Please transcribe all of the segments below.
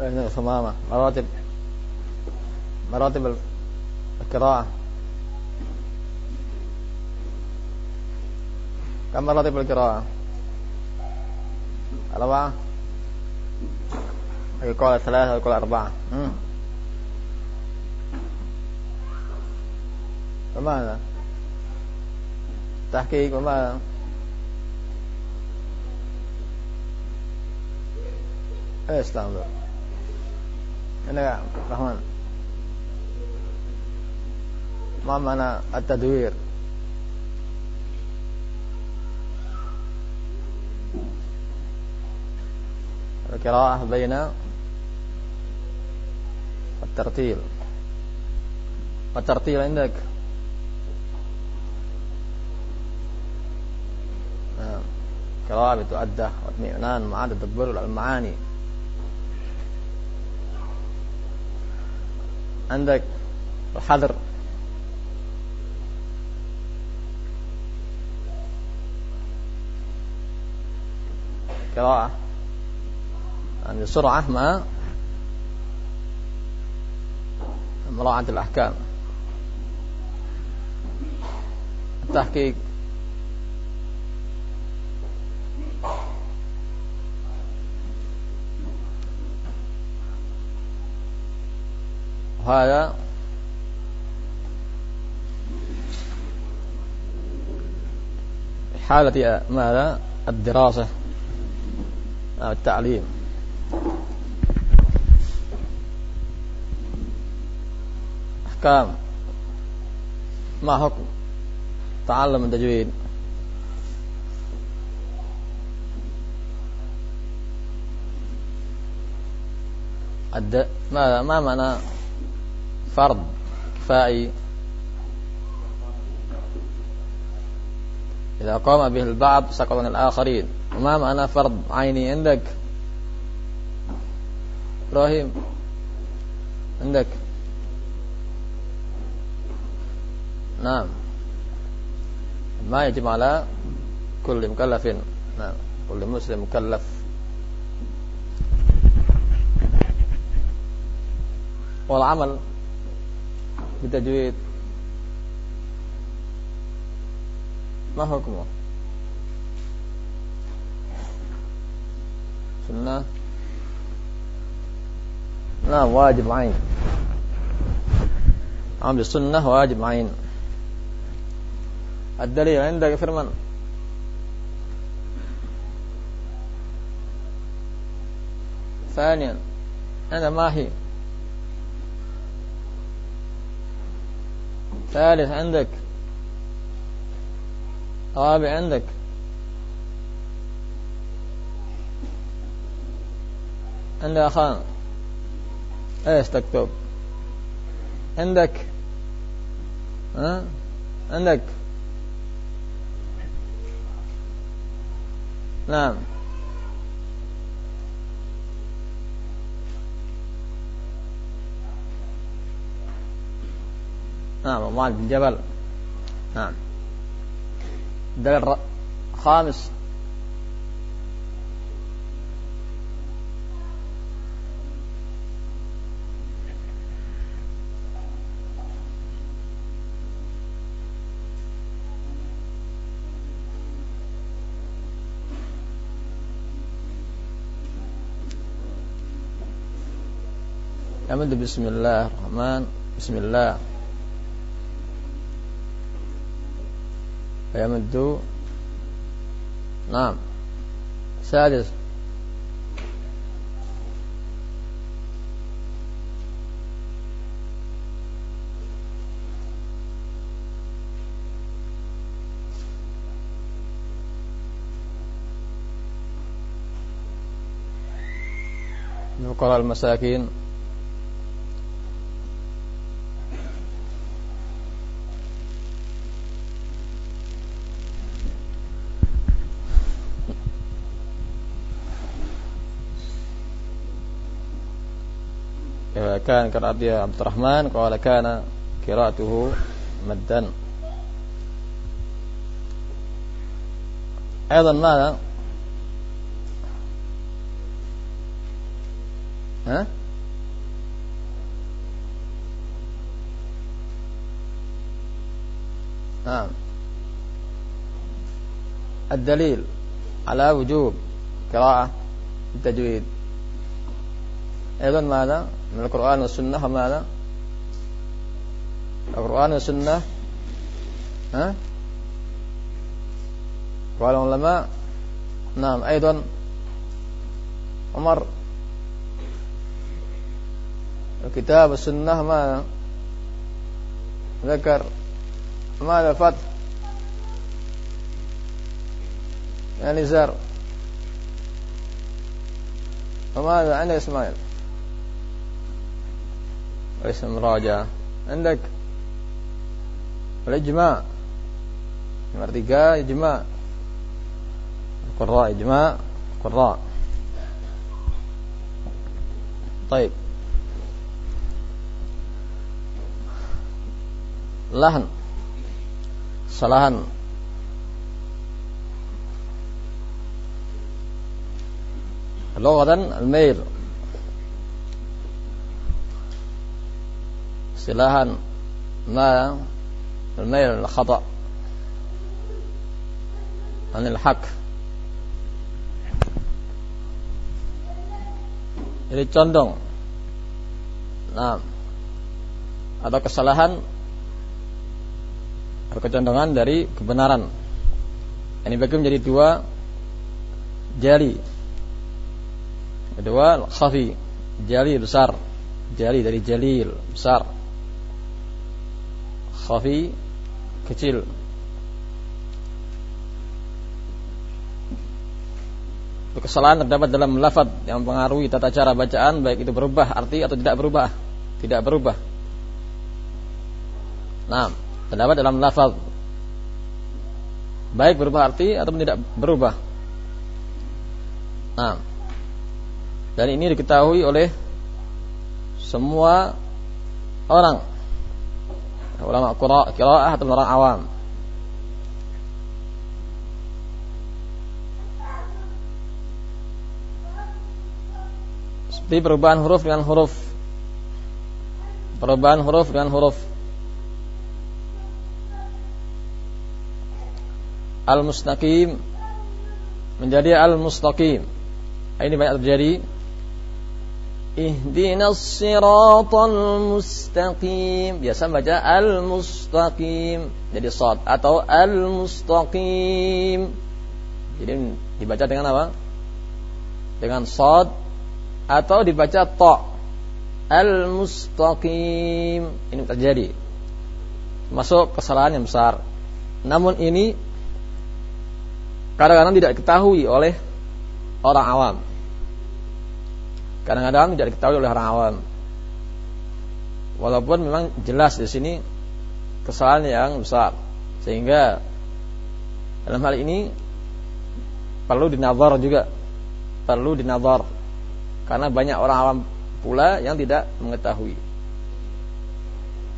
بين ثمامة مراتب مراتب القراءة كم مراتب القراءة أربعة يقول ثلاثة يقول أربعة فماذا تحقيق وماذا ايش أنا رحمن ما معنى التدوير؟ القراءة بين الترتيل. والترتيل عندك. نعم. قراءة بتؤدى واطمئنان مع تدبر المعاني. عندك الحذر قراءة. يعني سرعة مع مراعاة الأحكام. التحقيق. وهذا حالة ماذا؟ الدراسة أو التعليم. أحكام. ما حكم؟ تعلم التجويد. الد... ما ما معنى فرض. كفائي إذا قام به البعض سقط عن الآخرين. وما معنى فرض. عيني عندك. إبراهيم عندك. نعم. ما يجب على كل مكلف. نعم. كل مسلم مكلف. والعمل بالتجويد ما حكمه سنة نعم واجب عين عمل السنة واجب عين الدليل عندك فرمان ثانيا أنا ما هي ثالث عندك. رابع عندك. عند أخان إيش تكتب؟ عندك. ها؟ عندك. نعم. نعم معاذ بن جبل. نعم. الدليل خامس. يمد بسم الله الرحمن بسم الله. فيمد نعم. سادس. الفقراء المساكين. كان قراءة عبد الرحمن قال كان قراءته مدا أيضا ماذا Hah? نعم الدليل على وجوب قراءة التجويد أيضا ماذا؟ من القرآن والسنة وماذا؟ القرآن والسنة ها؟ قال العلماء نعم أيضا. عمر الكتاب والسنة ما ذكر. ماذا فتح يعني زر. وماذا عندك إسماعيل؟ اسم راجع عندك الإجماع nomor tiga ijma Qurra ijma Qurra طيب lahan kesalahan lughatan al-mail istilahan ma al-mail al-khata anil haq jadi condong nah atau kesalahan berkecondongan dari kebenaran. Ini bagi menjadi dua jari. Kedua khafi, jari besar. Jari dari jalil, besar. Khafi kecil. Kesalahan terdapat dalam lafaz yang mempengaruhi tata cara bacaan baik itu berubah arti atau tidak berubah. Tidak berubah. Nah, terdapat dalam lafaz baik berubah arti atau tidak berubah. Nah, dan ini diketahui oleh semua orang ulama qiraah atau orang awam. Seperti perubahan huruf dengan huruf. Perubahan huruf dengan huruf. al-mustaqim menjadi al-mustaqim. Ini banyak terjadi. Ihdinas siratal mustaqim. Biasa baca al-mustaqim jadi sad atau al-mustaqim. Jadi dibaca dengan apa? Dengan sad atau dibaca ta. Al-mustaqim. Ini terjadi. Masuk kesalahan yang besar. Namun ini kadang-kadang tidak diketahui oleh orang awam. Kadang-kadang tidak diketahui oleh orang awam. Walaupun memang jelas di sini kesalahan yang besar. Sehingga dalam hal ini perlu dinazar juga. Perlu dinazar. Karena banyak orang awam pula yang tidak mengetahui.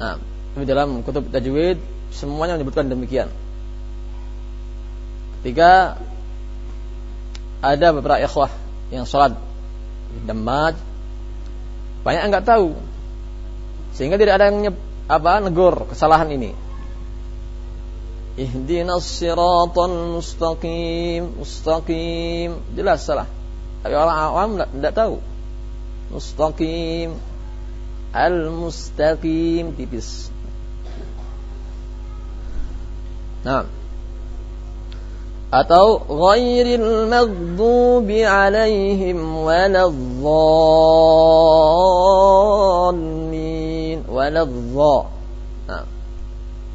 Nah, di dalam kutub tajwid semuanya menyebutkan demikian. Tiga ada beberapa ikhwah yang sholat Damaj banyak yang nggak tahu. Sehingga tidak ada yang apa negur kesalahan ini. Ihdinas siratal mustaqim mustaqim. Jelas salah. Tapi orang awam tidak tahu. Mustaqim. Al mustaqim tipis. Nah atau ghairil maghdubi alaihim waladhdallin waladhdha. Nah,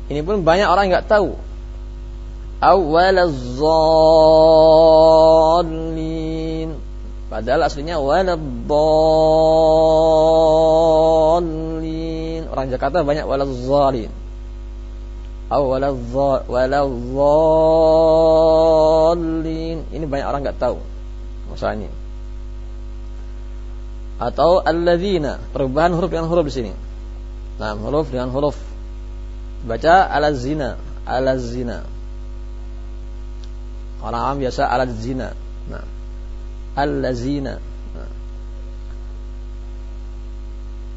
ini pun banyak orang nggak tahu. Awaladzallin padahal aslinya waladhdallin orang Jakarta banyak waladzallin Aw waladzallin. Ini banyak orang nggak tahu masalahnya. Atau alladzina, perubahan huruf dengan huruf di sini. Nah, huruf dengan huruf. Baca alazina, alazina. Orang awam biasa alazina. Nah, allazina. Nah.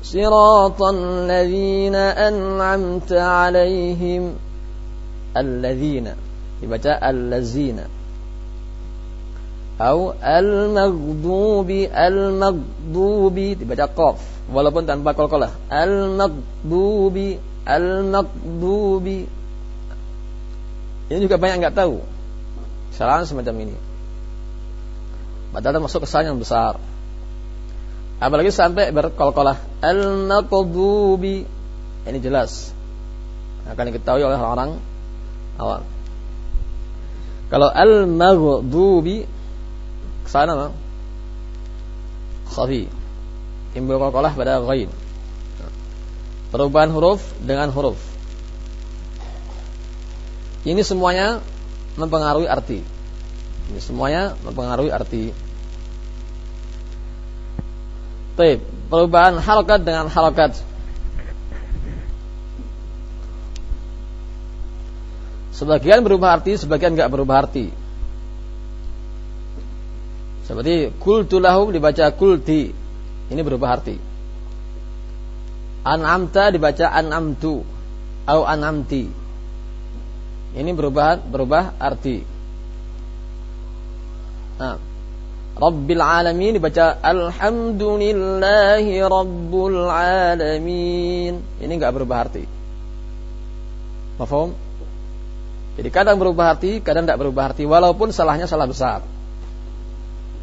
صراط الذين أنعمت عليهم الذين dibaca allazina atau al-maghdubi al-maghdubi dibaca qaf walaupun tanpa qalqalah al-maghdubi al-maghdubi ini juga banyak nggak tahu kesalahan semacam ini padahal masuk kesalahan yang besar apalagi sampai berkolkolah. Al-maghdubi ini jelas. Akan diketahui oleh orang awam. Kalau al-maghdubi ke sana apa? khafi. Timbul kolkolah pada ghain perubahan huruf dengan huruf. Ini semuanya mempengaruhi arti. Ini semuanya mempengaruhi arti Taib, perubahan harakat dengan harakat. Sebagian berubah arti, sebagian enggak berubah arti. Seperti kultulahum dibaca kulti. Ini berubah arti. An'amta dibaca an'amtu atau an'amti. Ini berubah berubah arti. Nah, Rabbil Alamin dibaca Alhamdulillahi Rabbul Alamin. Ini enggak berubah arti. Mafhum? Jadi kadang berubah arti, kadang tidak berubah arti walaupun salahnya salah besar.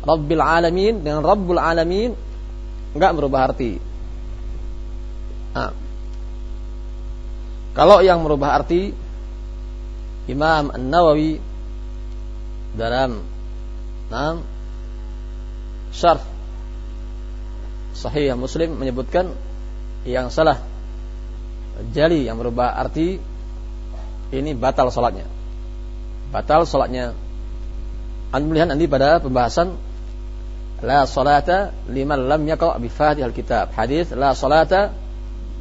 Rabbil Alamin dengan Rabbul Alamin enggak berubah arti. Nah, kalau yang merubah arti Imam An-Nawawi dalam nah, syarh Sahih Muslim menyebutkan yang salah jali yang berubah arti ini batal salatnya. Batal salatnya. Anda melihat nanti pada pembahasan la salata liman lam yaqra bi Fatihal Kitab. Hadis la salata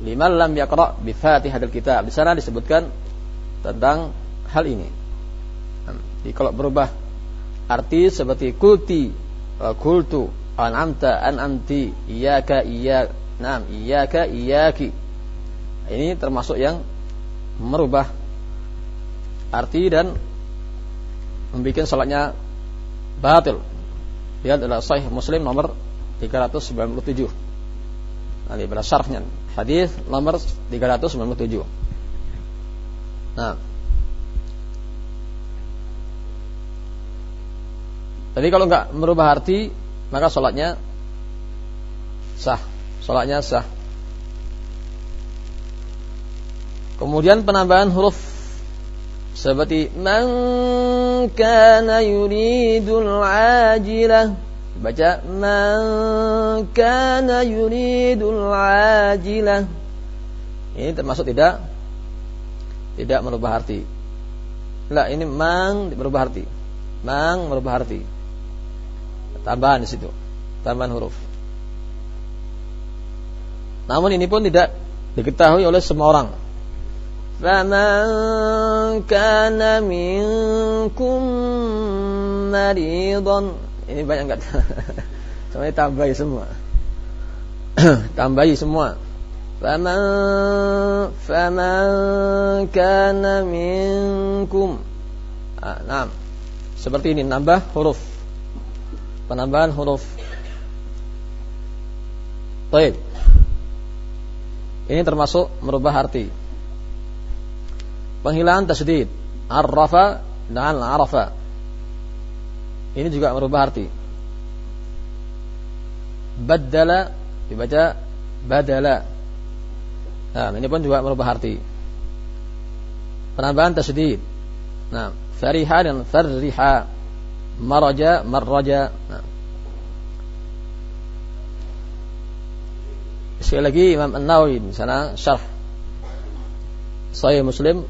liman lam yaqra bi Fatihal Kitab. Di sana disebutkan tentang hal ini. Jadi kalau berubah arti seperti kuti kultu an'amta an'amti iyyaka iyyak Naam, iyyaka iyyaki. Ini termasuk yang merubah arti dan membuat salatnya batil. Dia adalah sahih Muslim nomor 397. Nanti pada hadis nomor 397. Nah, Tapi kalau nggak merubah arti, maka sholatnya sah. Sholatnya sah. Kemudian penambahan huruf seperti man kana yuridul ajilah baca man kana yuridul ajilah ini termasuk tidak tidak merubah arti. Lah ini mang berubah arti. Mang merubah arti tambahan di situ tambahan huruf namun ini pun tidak diketahui oleh semua orang فَمَنْ كَانَ مِنْكُمْ مَرِيضًا Ini banyak enggak Semuanya tambahi semua Tambahi semua فَمَنْ فَمَنْ كَانَ مِنْكُمْ ah, Nah Seperti ini nambah huruf penambahan huruf. Baik. Ini termasuk merubah arti. Penghilangan tasdid, arrafa dan arafa. Ini juga merubah arti. Badala dibaca badala. Nah, ini pun juga merubah arti. Penambahan tasdid. Nah, fariha dan farriha maraja marraja nah. sekali lagi Imam An-Nawawi di sana syarh Sahih Muslim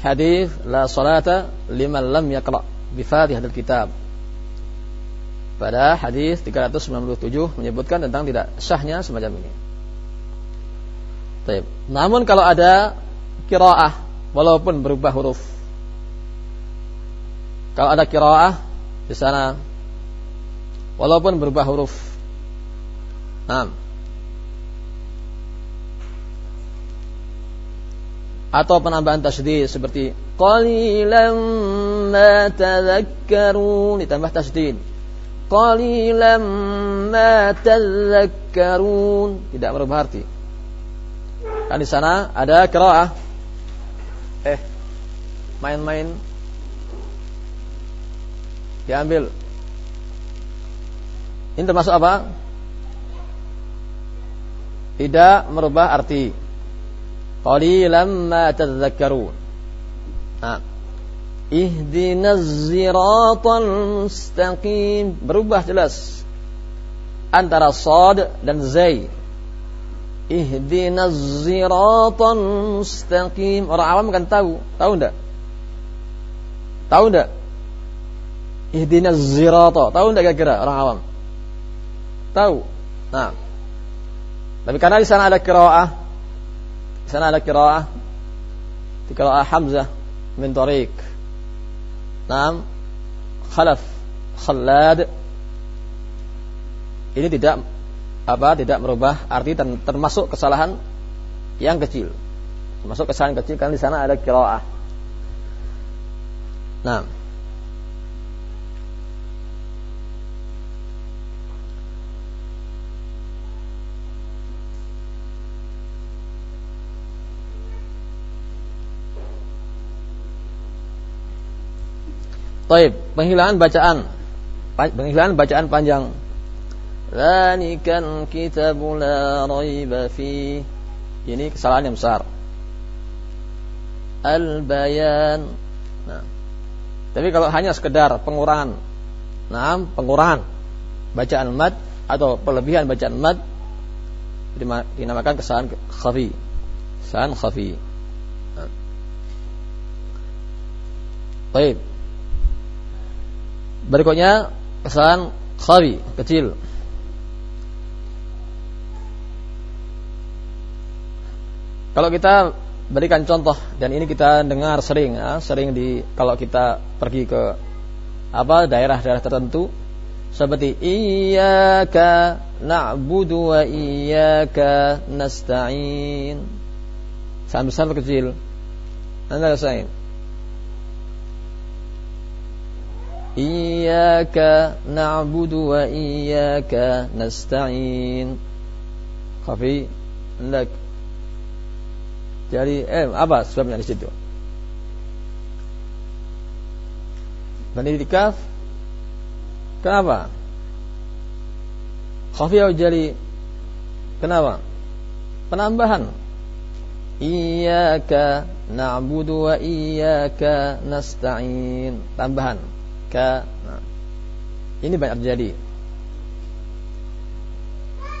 hadis la salata liman lam yaqra bi Fatihahil Kitab pada hadis 397 menyebutkan tentang tidak sahnya semacam ini. Taib. Namun kalau ada kiraah walaupun berubah huruf kalau ada kiraah di sana walaupun berubah huruf Nah. Atau penambahan tasydid seperti qalilan ma tadhakkarun ditambah tasydid. Qalilan ma tadhakkarun tidak merubah arti. Kan di sana ada qiraah eh main-main diambil ini termasuk apa? Tidak merubah arti. Qalilan ma tadhakkarun. Nah. Ihdinas ziratal mustaqim. Berubah jelas. Antara sad dan zai. Ihdinas ziratal mustaqim. Orang awam kan tahu. Tahu enggak? Tahu enggak? Ihdinas zirata. Tahu enggak kira-kira orang awam? Tahu. Nah. Tapi karena di sana ada qiraah di sana ada qiraah di qiraah Hamzah min tariq. Naam. Khalaf Khallad ini tidak apa tidak merubah arti dan termasuk kesalahan yang kecil. Termasuk kesalahan kecil karena di sana ada qiraah. Nah, Taib, penghilangan bacaan. Penghilangan bacaan panjang. Dzalikan kitabul la raiba fi. Ini kesalahan yang besar. Al-bayan. Nah. Tapi kalau hanya sekedar pengurangan, nah, pengurangan bacaan mad atau pelebihan bacaan mad dinamakan kesalahan khafi. Kesalahan khafi. Nah. Baik. Berikutnya kesalahan khawi kecil. Kalau kita berikan contoh dan ini kita dengar sering ya, sering di kalau kita pergi ke apa daerah-daerah tertentu seperti iyyaka na'budu wa iyyaka nasta'in. Besar kecil. Anda rasain. إياك نعبد وإياك نستعين خفي لك jadi eh apa sebabnya di situ dan di kaf kenapa khafi atau jali kenapa penambahan iyyaka na'budu wa iyyaka nasta'in tambahan mereka nah, ini banyak terjadi.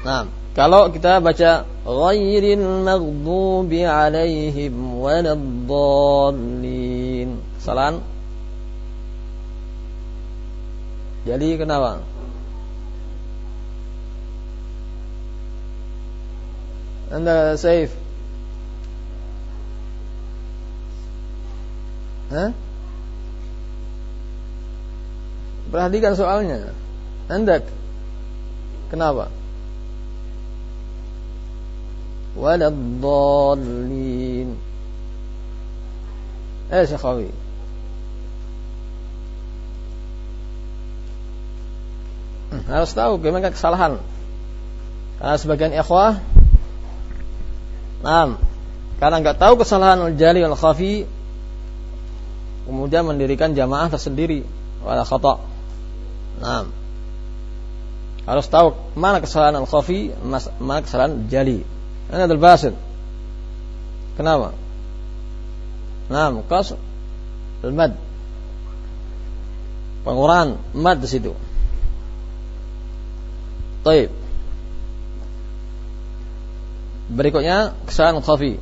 Nah kalau kita baca ghairil maghdubi alaihim waladdallin. Kesalahan? Jadi kenapa? Anda safe? Hah? Perhatikan soalnya. Hendak. Kenapa? Waladdallin. Eh, Syekhawi. Hmm, harus tahu bagaimana kesalahan. Karena sebagian ikhwah Nah, karena nggak tahu kesalahan al-jali al-khafi kemudian mendirikan jamaah tersendiri wala khata' Nah, harus tahu mana kesalahan al-khafi, mana kesalahan jali. Ini adalah basin. Kenapa? Nah, qas al-mad. Pengurangan mad di situ. Taib. Berikutnya kesalahan khafi.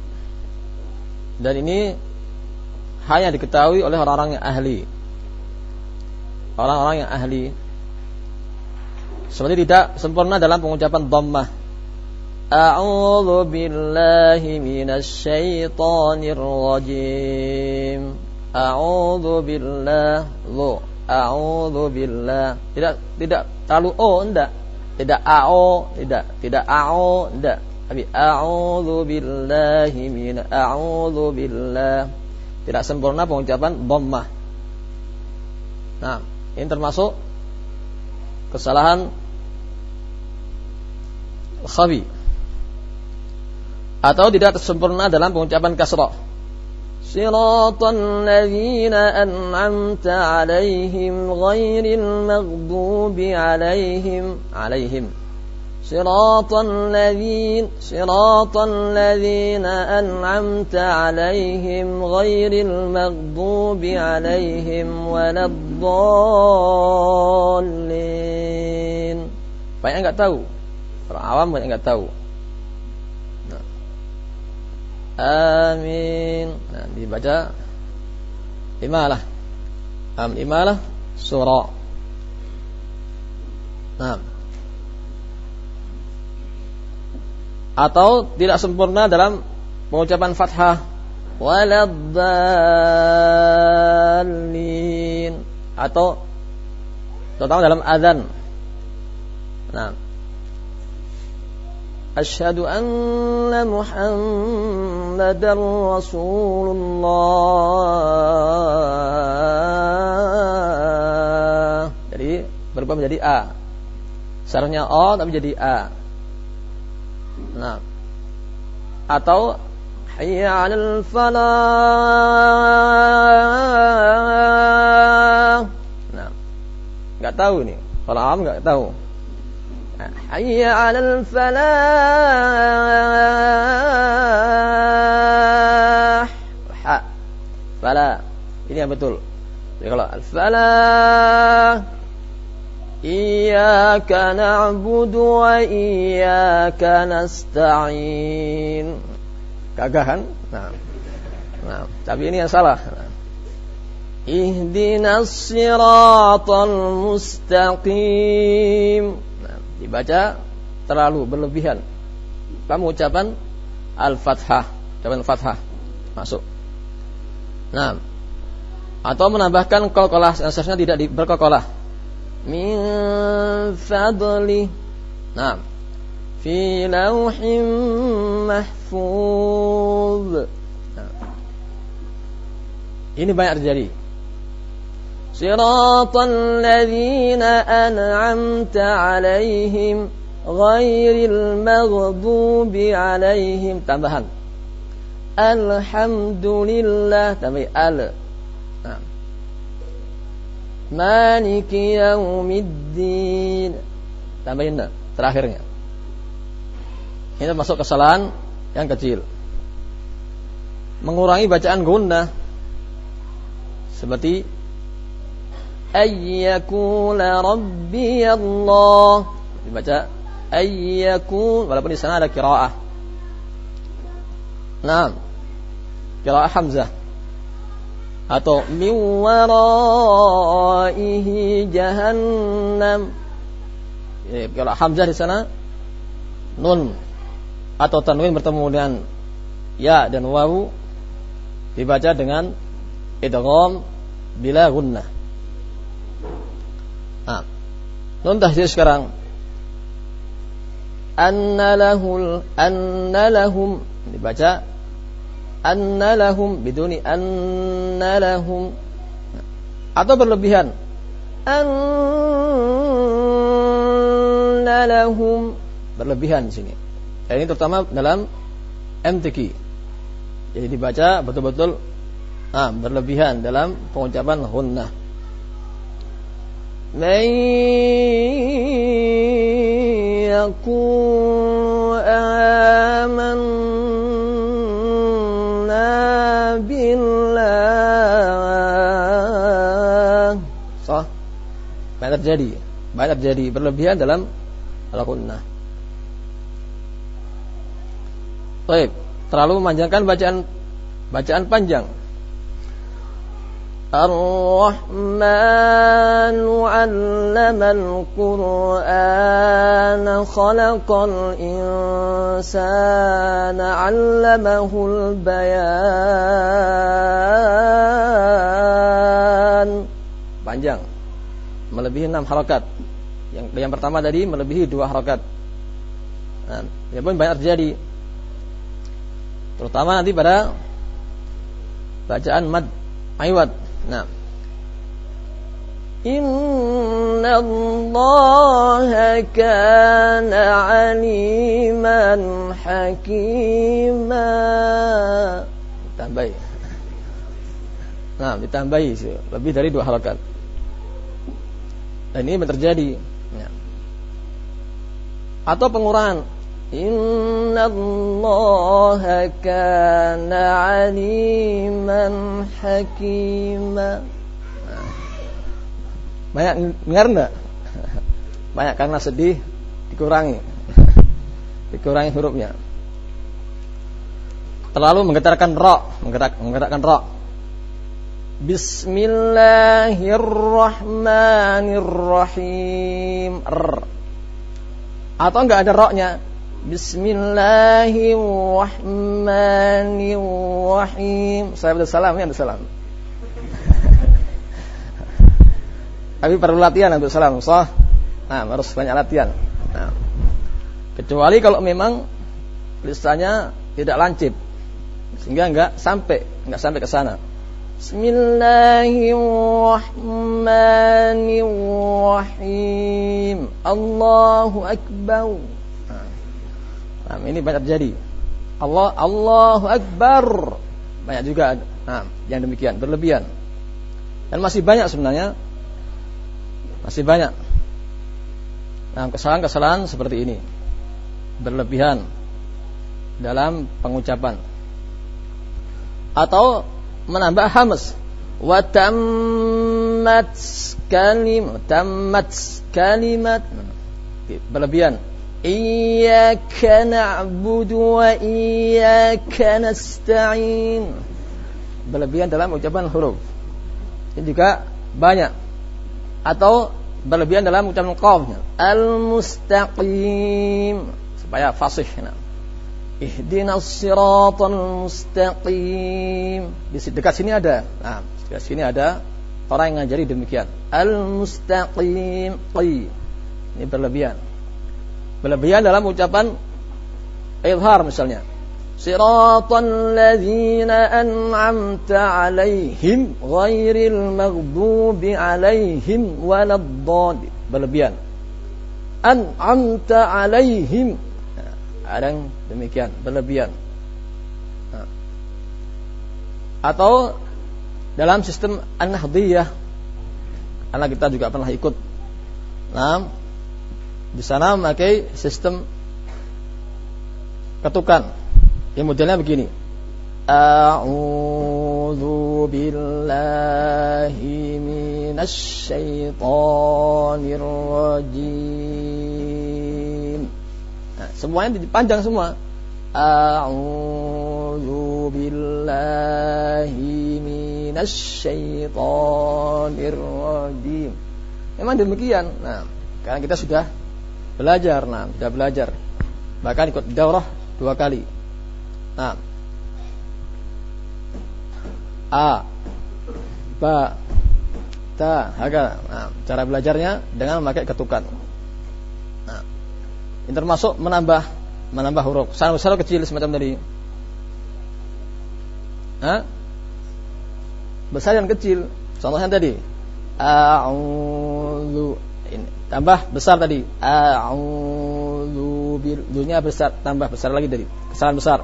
Dan ini hanya diketahui oleh orang-orang yang ahli. Orang-orang yang ahli seperti tidak sempurna dalam pengucapan dhammah. A'udzu billahi minasyaitonir rajim. A'udzu billah. A'udzu billah. Tidak tidak terlalu oh enggak. Tidak a'o, tidak, tidak a'o, tidak. Tapi a'udzu billahi min a'udzu billah. Tidak sempurna pengucapan dhammah. Nah, ini termasuk kesalahan khawi. Atau tidak sempurna dalam pengucapan kasrah. Siratan ladzina an'amta alaihim ghairil maghdubi alaihim alaihim. Siratan ladzin siratan ladzina an'amta alaihim ghairil maghdubi alaihim waladdallin. Banyak enggak tahu orang awam banyak enggak tahu Amin. Nah, dibaca imalah. Am imalah surah. Nah. Atau tidak sempurna dalam pengucapan fathah waladdallin atau terutama dalam azan. Nah, أشهد أن محمدا رسول الله jadi berubah menjadi A seharusnya O tapi jadi A nah atau hayya 'alal falah nah nggak tahu ini kalau awam nggak tahu حي على الفلاح ha fala ini yang betul jadi kalau al-falah Iyyaka na'budu wa iyyaka nasta'in. Gagah kan? Nah. Nah, tapi ini yang salah. Nah. Ihdinas siratal mustaqim dibaca terlalu berlebihan. Kamu ucapan al-fathah, ucapan fathah masuk. Nah, atau menambahkan yang seharusnya tidak berkolkolah. Min fadli. Nah, fi lauhim mahfuz. Nah. Ini banyak terjadi. صراط الذين أنعمت عليهم غير المغضوب عليهم tambahan Alhamdulillah tambah al nah. Maliki yaumiddin tambahin terakhirnya ini termasuk kesalahan yang kecil mengurangi bacaan gunnah seperti ayyakuna rabbi Allah dibaca ayyakun walaupun di sana ada kiraah nah kiraah Hamzah. Atau min waraihi jahannam. Ya, kiraah Hamzah di sana nun. Atau tanwin bertemu dengan ya dan wawu. Dibaca dengan idgham bila gunnah nun tahdir sekarang. Anna lahul anna lahum dibaca anna lahum biduni anna lahum atau berlebihan anna lahum berlebihan di sini. Dan ini terutama dalam MTQ. Jadi dibaca betul-betul ah, berlebihan dalam pengucapan hunnah. من يقول آمنا بالله صح banyak terjadi banyak terjadi berlebihan dalam al-qunnah Baik, terlalu memanjangkan bacaan bacaan panjang الرحمن علم القرآن خلق الإنسان علمه البيان panjang melebihi enam harakat Yang yang pertama tadi melebihi dua harokat. Nah, ya pun banyak terjadi. Terutama nanti pada bacaan mad aywat. Nah, إن الله كان عليما حكيما tambahi nah ditambahi sih lebih dari dua halakat dan ini terjadi ya. atau pengurangan Inna Allah kana aliman hakima banyak dengar enggak? Banyak karena sedih dikurangi. dikurangi hurufnya. Terlalu menggetarkan ro, menggerak, menggerakkan ro. Bismillahirrahmanirrahim. R. Atau enggak ada roknya? Bismillahirrahmanirrahim. Saya bersalam ya bersalam. Tapi perlu latihan untuk salam sah. Nah, harus banyak latihan. Nah. Kecuali kalau memang lisannya tidak lancip sehingga enggak sampai, enggak sampai ke sana. Bismillahirrahmanirrahim. Allahu akbar. Nah, ini banyak terjadi. Allah Allahu akbar. Banyak juga nah, yang demikian, berlebihan. Dan masih banyak sebenarnya masih banyak. Nah, kesalahan-kesalahan seperti ini berlebihan dalam pengucapan atau menambah hamas wa tammat kalim tammat kalimat berlebihan na'budu wa iyyaka nasta'in berlebihan dalam ucapan huruf. Ini juga banyak. Atau berlebihan dalam ucapan qafnya al-mustaqim. Supaya fasih. Nah. ihdinas mustaqim. Di dekat sini ada. Nah dekat sini ada orang yang ngajari demikian. Al-mustaqim. Qi. Ini berlebihan Berlebihan dalam ucapan izhar misalnya. Siratan ladzina an'amta alaihim ghairil maghdubi alaihim waladdallin. Berlebihan. An'amta alaihim. Ada yang demikian, berlebihan. Atau dalam sistem an-nahdiyah karena kita juga pernah ikut nah, di sana memakai sistem ketukan yang modelnya begini. A'udzu billahi minasy syaithanir rajim. Nah, semuanya dipanjang semua. A'udzu billahi minasy syaithanir rajim. Memang demikian. Nah, karena kita sudah belajar, nah, sudah belajar. Bahkan ikut daurah dua kali. Nah. A ba ta haga. Nah, cara belajarnya dengan memakai ketukan. Nah, ini termasuk menambah menambah huruf. Besar besar kecil semacam tadi. Hah? Besar dan kecil. Contohnya tadi. A'udzu ini, tambah besar tadi. A'udzu dunia besar tambah besar lagi tadi. Kesalahan besar.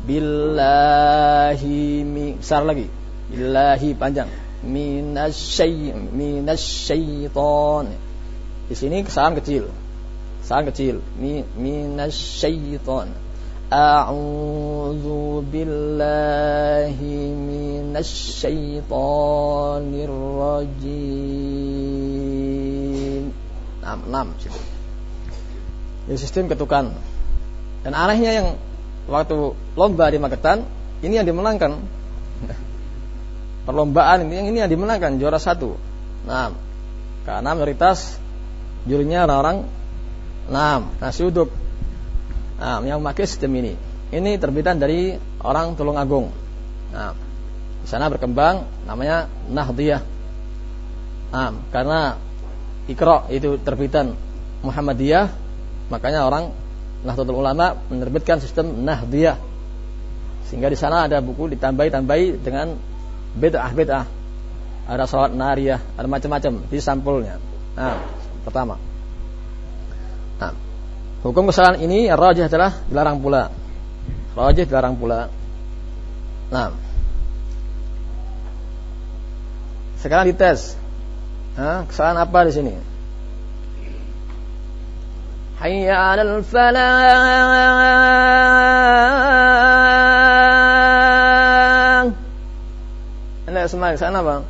Billahi mi, besar lagi. Billahi panjang. Minasyai minasyaiton. Di sini kesalahan kecil. Kesalahan kecil. Mi, minasyaiton. أعوذ بالله من الشيطان 6. Jadi sistem ketukan. Dan anehnya yang waktu lomba di Magetan, ini yang dimenangkan. Perlombaan ini yang ini yang dimenangkan juara satu. Nah, karena mayoritas jurinya orang-orang nah, nasi uduk. Nah, yang memakai sistem ini. Ini terbitan dari orang Tulung Agung. Nah, di sana berkembang namanya Nahdiyah. Nah, karena Iqra itu terbitan Muhammadiyah, makanya orang Nahdlatul Ulama menerbitkan sistem Nahdiyah. Sehingga di sana ada buku ditambahi-tambahi dengan bid'ah-bid'ah. Ada salat nariyah, ada macam-macam di sampulnya. Nah, pertama. Nah, hukum kesalahan ini rajih adalah dilarang pula. Rajih dilarang pula. Nah, sekarang dites. Hah, kesalahan apa di sini? Hayya 'alal falah. Anda semangat sana, Bang.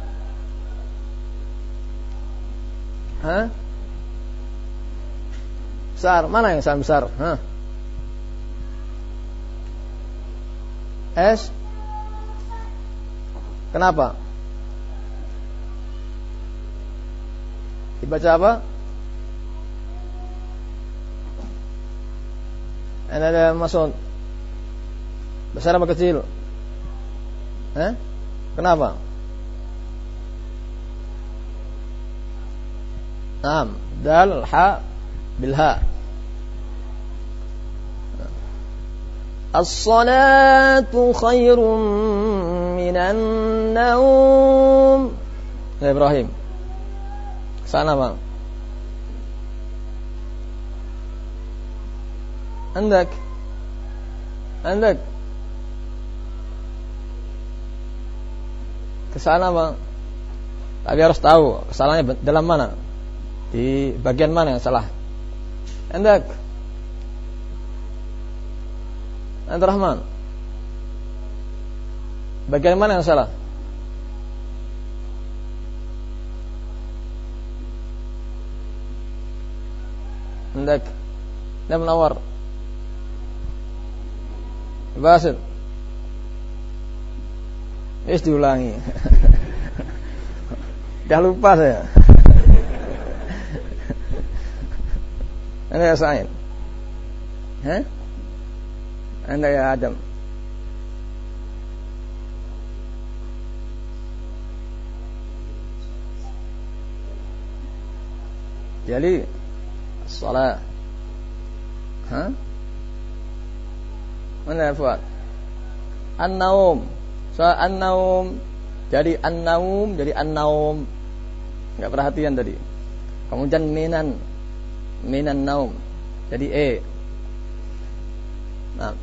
Besar, mana yang sangat besar? Hah? S? Kenapa? Dibaca apa? Ada ada maksud besar apa kecil? Eh? Kenapa? Naam, dal ha bil ha. As-salatu khairum minan naum. Ya Ibrahim. Sana bang. Andak. Andak. Ke sana bang. Tapi harus tahu kesalahannya dalam mana. Di bagian mana yang salah. Andak. Antar Rahman. Bagian mana yang salah? عندك ده منور Basit Is diulangi Dah lupa saya Anda ya Sa'id Hah? Anda ya Adam Jadi salat. Ha? Mana Fuad? An-naum. So an-naum jadi an-naum jadi an-naum. Enggak perhatian tadi. Kemudian minan minan naum. Jadi e. Nah,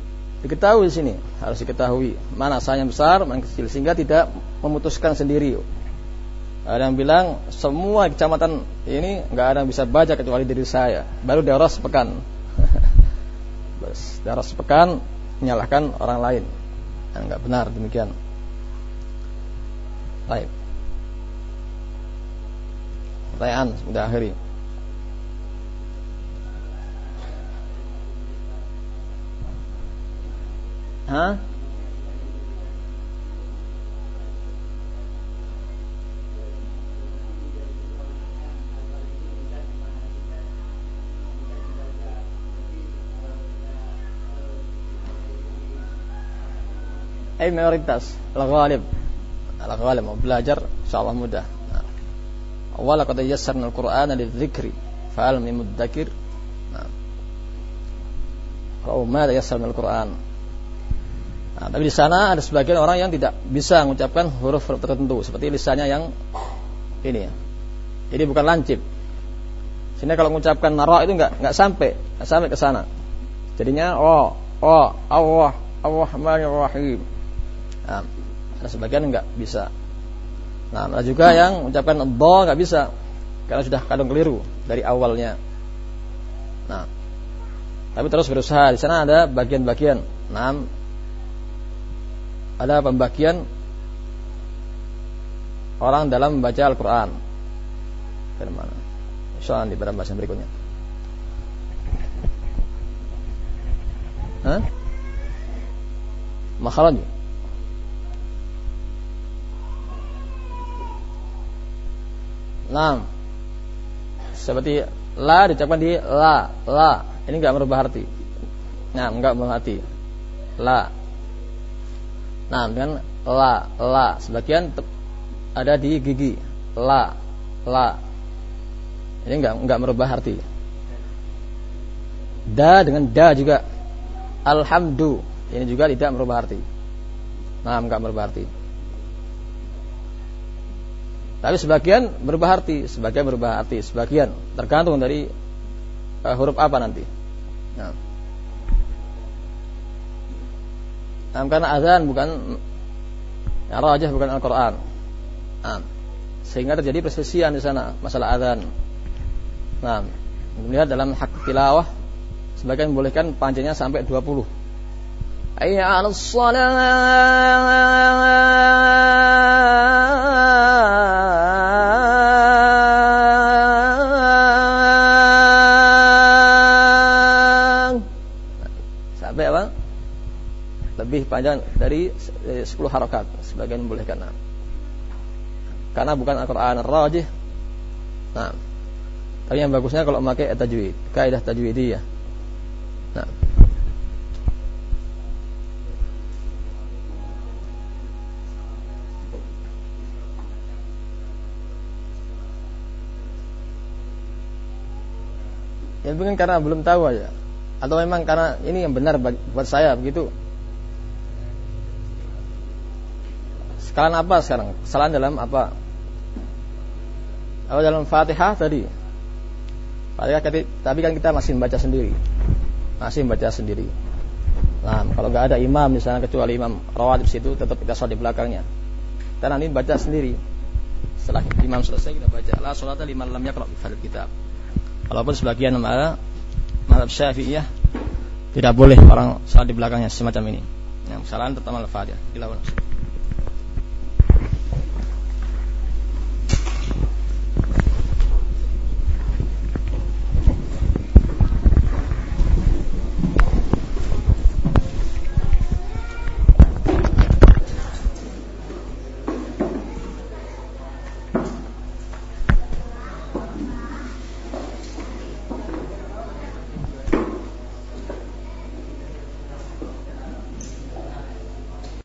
diketahui di sini harus diketahui mana saya besar, mana kecil sehingga tidak memutuskan sendiri. Ada yang bilang semua kecamatan ini nggak ada yang bisa baca kecuali diri saya. Baru daerah sepekan. Daerah sepekan menyalahkan orang lain. Nggak benar demikian. Baik. Pertanyaan sudah akhiri. Hah? Ay mayoritas. Al-ghalib al-ghalib mau belajar insyaallah mudah. Awal qad yassarna al-qur'ana lidzikri fa'al min mudzakir kalau ma yassarna al-qur'an. Nah, tapi di sana ada sebagian orang yang tidak bisa mengucapkan huruf-huruf tertentu seperti lisannya yang ini jadi bukan lancip. Sini kalau mengucapkan nara itu enggak enggak sampai enggak sampai ke sana. Jadinya oh oh Allah Allah Rahim Nah, ada sebagian nggak bisa. Nah, ada juga yang mengucapkan do nggak bisa karena sudah kadang keliru dari awalnya. Nah, tapi terus berusaha. Di sana ada bagian-bagian. Nah, ada pembagian orang dalam membaca Al-Quran. Dari mana? Insya di pada bahasa berikutnya. Hah? Nah, seperti la diucapkan di la, la. Ini enggak merubah arti. Nah, enggak merubah arti. La. Nah, dengan la, la. Sebagian ada di gigi. La, la. Ini enggak enggak merubah arti. Da dengan da juga. Alhamdu. Ini juga tidak merubah arti. Nah, enggak merubah arti. Tapi sebagian berubah arti, sebagian berubah arti, sebagian tergantung dari uh, huruf apa nanti. Nah. nah karena azan bukan ya, rajah bukan Al-Qur'an. Nah, sehingga terjadi perselisihan di sana masalah azan. Nah, melihat dalam hak tilawah sebagian membolehkan panjangnya sampai 20. Ayya 'alas lebih panjang dari 10 harakat sebagian membolehkan nah. karena bukan Al-Quran rajih nah. Tapi yang bagusnya kalau memakai tajwid kaidah tajwidiyah. Nah. Ya mungkin karena belum tahu aja. Atau memang karena ini yang benar buat saya begitu Kesalahan apa sekarang? Kesalahan dalam apa? Kalau dalam Fatihah tadi. Fatihah tapi kan kita masih membaca sendiri. Masih membaca sendiri. Nah, kalau nggak ada imam di sana kecuali imam rawatib situ tetap kita sholat di belakangnya. Kita nanti baca sendiri. Setelah imam selesai kita baca la salata liman lam yaqra bi kitab. Walaupun sebagian mazhab Syafi'iyah tidak boleh orang sholat di belakangnya semacam ini. Yang kesalahan tetap al-Fatihah. Dilawan.